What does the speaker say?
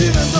Disco